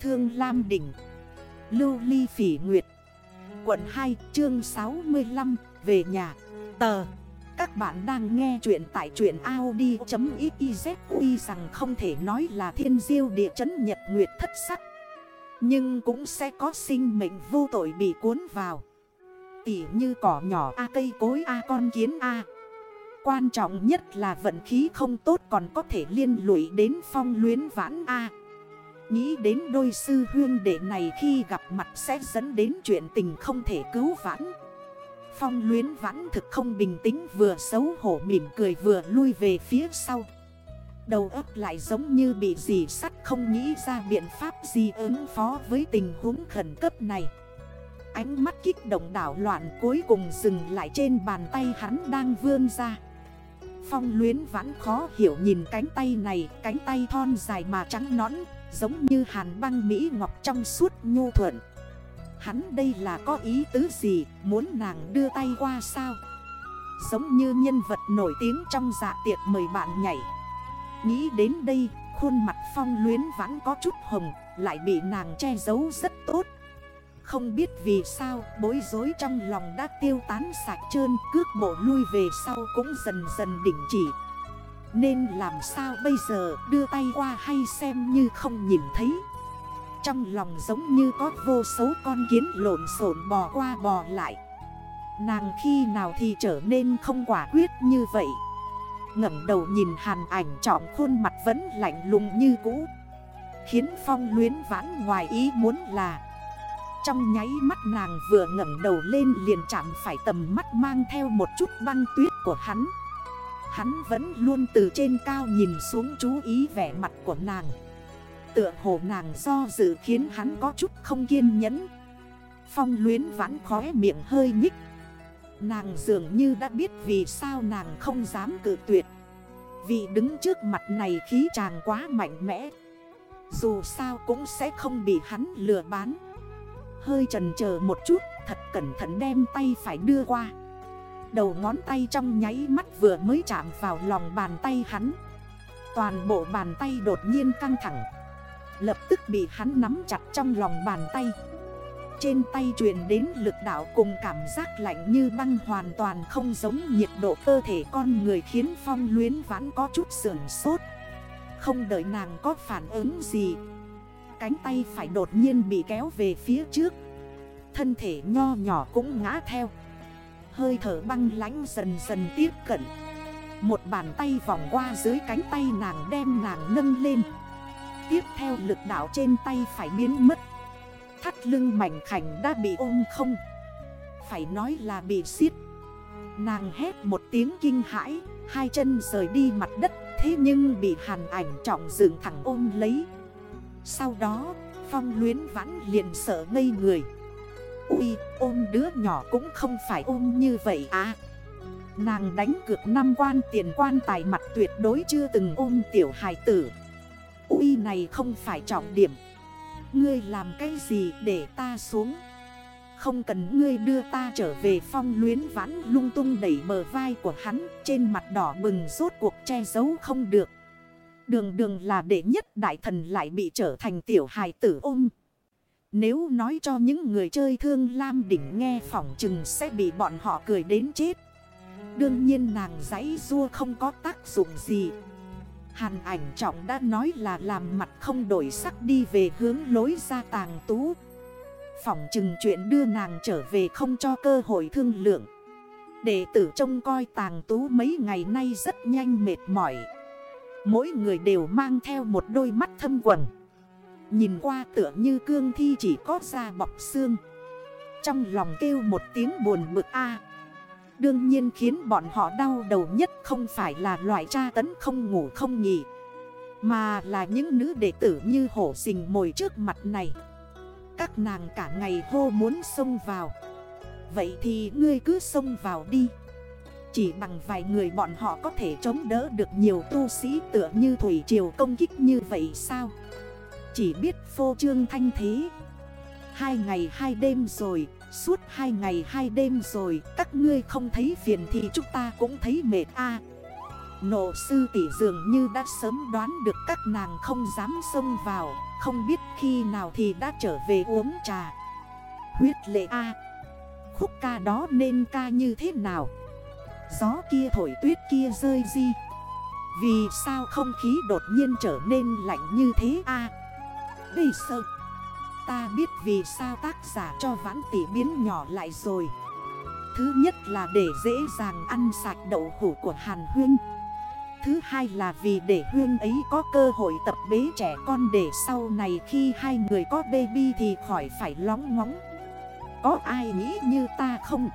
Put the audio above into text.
Thương Lam Đỉnh, Lưu Ly Phỉ Nguyệt, Quận 2 chương 65 Về nhà. Tờ, Các bạn đang nghe chuyện tại chuyện Audi.xyz Uy rằng không thể nói là thiên diêu địa chấn nhật nguyệt thất sắc, Nhưng cũng sẽ có sinh mệnh vô tội bị cuốn vào. Tỉ như cỏ nhỏ A, cây cối A, con kiến A. Quan trọng nhất là vận khí không tốt còn có thể liên lụy đến phong luyến vãn A. Nghĩ đến đôi sư huyên đệ này khi gặp mặt sẽ dẫn đến chuyện tình không thể cứu vãn. Phong luyến vãn thực không bình tĩnh vừa xấu hổ mỉm cười vừa lui về phía sau. Đầu óc lại giống như bị dì sắt không nghĩ ra biện pháp gì ứng phó với tình huống khẩn cấp này. Ánh mắt kích động đảo loạn cuối cùng dừng lại trên bàn tay hắn đang vươn ra. Phong luyến vãn khó hiểu nhìn cánh tay này, Cánh tay thon dài mà trắng nõn. Giống như hàn băng Mỹ ngọc trong suốt nhu thuận. Hắn đây là có ý tứ gì? Muốn nàng đưa tay qua sao? Giống như nhân vật nổi tiếng trong dạ tiệc mời bạn nhảy. Nghĩ đến đây, Khuôn mặt phong luyến vãn có chút hồng, Lại bị nàng che giấu rất tốt. Không biết vì sao, bối rối trong lòng đã tiêu tán sạch trơn, Cước bộ lui về sau cũng dần dần đỉnh chỉ nên làm sao bây giờ đưa tay qua hay xem như không nhìn thấy? Trong lòng giống như có vô số con kiến lộn xộn bò qua bò lại. Nàng khi nào thì trở nên không quả quyết như vậy? Ngẩng đầu nhìn hàn ảnh trọng khuôn mặt vẫn lạnh lùng như cũ. Khiến phong luyến vãn ngoài ý muốn là, Trong nháy mắt nàng vừa ngẩng đầu lên liền chạm phải tầm mắt mang theo một chút băng tuyết của hắn. Hắn vẫn luôn từ trên cao nhìn xuống chú ý vẻ mặt của nàng. Tựa hồ nàng do dự khiến hắn có chút không kiên nhẫn. Phong luyến vãn khóe miệng hơi nhích. Nàng dường như đã biết vì sao nàng không dám cự tuyệt. Vì đứng trước mặt này khí chàng quá mạnh mẽ. Dù sao cũng sẽ không bị hắn lừa bán. Hơi trần chờ một chút, Thật cẩn thận đem tay phải đưa qua. Đầu ngón tay trong nháy mắt vừa mới chạm vào lòng bàn tay hắn. Toàn bộ bàn tay đột nhiên căng thẳng. Lập tức bị hắn nắm chặt trong lòng bàn tay. Trên tay truyền đến lực đạo cùng cảm giác lạnh như băng hoàn toàn không giống nhiệt độ cơ thể con người khiến phong luyến vãn có chút sườn sốt. Không đợi nàng có phản ứng gì, Cánh tay phải đột nhiên bị kéo về phía trước. Thân thể nho nhỏ cũng ngã theo. Hơi thở băng lánh dần dần tiếp cận. Một bàn tay vòng qua dưới cánh tay nàng đem nàng nâng lên. Tiếp theo lực đảo trên tay phải biến mất. Thắt lưng mảnh khảnh đã bị ôm không. Phải nói là bị xiết. Nàng hét một tiếng kinh hãi, Hai chân rời đi mặt đất, Thế nhưng bị hàn ảnh trọng dựng thẳng ôm lấy. Sau đó, Phong luyến vãn liền sợ ngây người. Ui, ôm đứa nhỏ cũng không phải ôm như vậy à Nàng đánh cược năm quan tiền quan tài mặt tuyệt đối chưa từng ôm tiểu hài tử. Ui, này không phải trọng điểm. Ngươi làm cái gì để ta xuống? Không cần ngươi đưa ta trở về phong luyến vãn lung tung đẩy bờ vai của hắn, Trên mặt đỏ bừng rốt cuộc che giấu không được. Đường đường là đệ nhất đại thần lại bị trở thành tiểu hài tử ôm nếu nói cho những người chơi thương Lam đỉnh nghe phỏng chừng sẽ bị bọn họ cười đến chết. Đương nhiên nàng giấy rua không có tác dụng gì. Hàn ảnh trọng đã nói là làm mặt không đổi sắc đi về hướng lối ra tàng tú. Phỏng chừng chuyện đưa nàng trở về không cho cơ hội thương lượng. Đệ tử trông coi tàng tú mấy ngày nay rất nhanh mệt mỏi. Mỗi người đều mang theo một đôi mắt thâm quần Nhìn qua tựa như cương thi chỉ có da bọc xương. Trong lòng kêu một tiếng buồn bực a. Đương nhiên khiến bọn họ đau đầu nhất không phải là loại tra tấn không ngủ không nghỉ, Mà là những nữ đệ tử như hổ xình mồi trước mặt này. Các nàng cả ngày hô muốn xông vào. Vậy thì ngươi cứ xông vào đi. Chỉ bằng vài người bọn họ có thể chống đỡ được nhiều tu sĩ tựa như Thủy Triều công kích như vậy sao? Chỉ biết phô trương thanh thế. Hai ngày hai đêm rồi Suốt hai ngày hai đêm rồi Các ngươi không thấy phiền thì chúng ta cũng thấy mệt a. Nộ sư tỷ dường như đã sớm đoán được các nàng không dám xông vào Không biết khi nào thì đã trở về uống trà. Huyết lệ A. Khúc ca đó nên ca như thế nào? Gió kia thổi tuyết kia rơi di. Vì sao không khí đột nhiên trở nên lạnh như thế a? à, Bây sơ Ta biết vì sao tác giả cho vãn tỷ biến nhỏ lại rồi. Thứ nhất là để dễ dàng ăn sạch đậu hủ của Hàn Huyên. Thứ hai là vì để Huyên ấy có cơ hội tập bế trẻ con để sau này khi hai người có baby thì khỏi phải lóng ngóng. Có ai nghĩ như ta không?